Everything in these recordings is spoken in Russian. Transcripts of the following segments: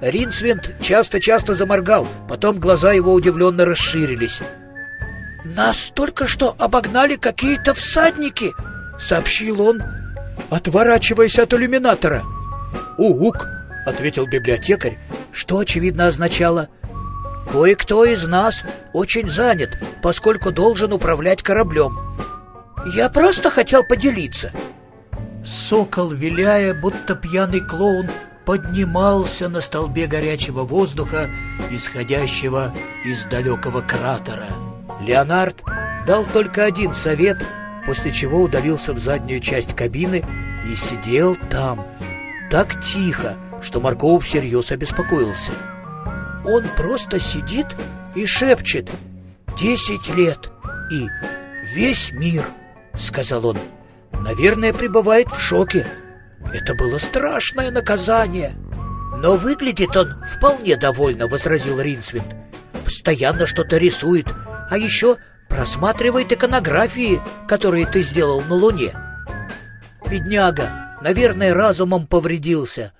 Ринсвинд часто-часто заморгал, потом глаза его удивленно расширились. «Нас только что обогнали какие-то всадники!» — сообщил он, отворачиваясь от иллюминатора. «Ук!» — ответил библиотекарь, что, очевидно, означало «Кое-кто из нас очень занят, поскольку должен управлять кораблем. Я просто хотел поделиться». Сокол, виляя, будто пьяный клоун, поднимался на столбе горячего воздуха, исходящего из далекого кратера. Леонард дал только один совет, после чего удалился в заднюю часть кабины и сидел там, так тихо, что Марков всерьез обеспокоился. Он просто сидит и шепчет «Десять лет» и «Весь мир», — сказал он. Наверное, пребывает в шоке. Это было страшное наказание. Но выглядит он вполне довольно, возразил Ринсвинд. Постоянно что-то рисует, а еще просматривает иконографии, которые ты сделал на Луне. Бедняга, наверное, разумом повредился.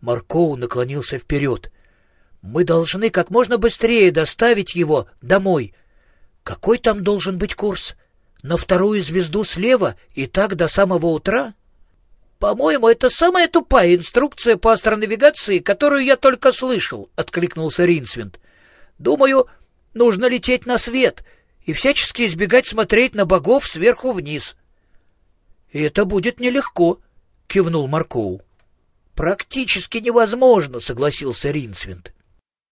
Маркоу наклонился вперед. Мы должны как можно быстрее доставить его домой. Какой там должен быть курс? На вторую звезду слева и так до самого утра? По-моему, это самая тупая инструкция по астронавигации, которую я только слышал, — откликнулся Ринсвинд. Думаю, нужно лететь на свет и всячески избегать смотреть на богов сверху вниз. — Это будет нелегко, — кивнул Маркоу. — Практически невозможно, — согласился Ринсвинд.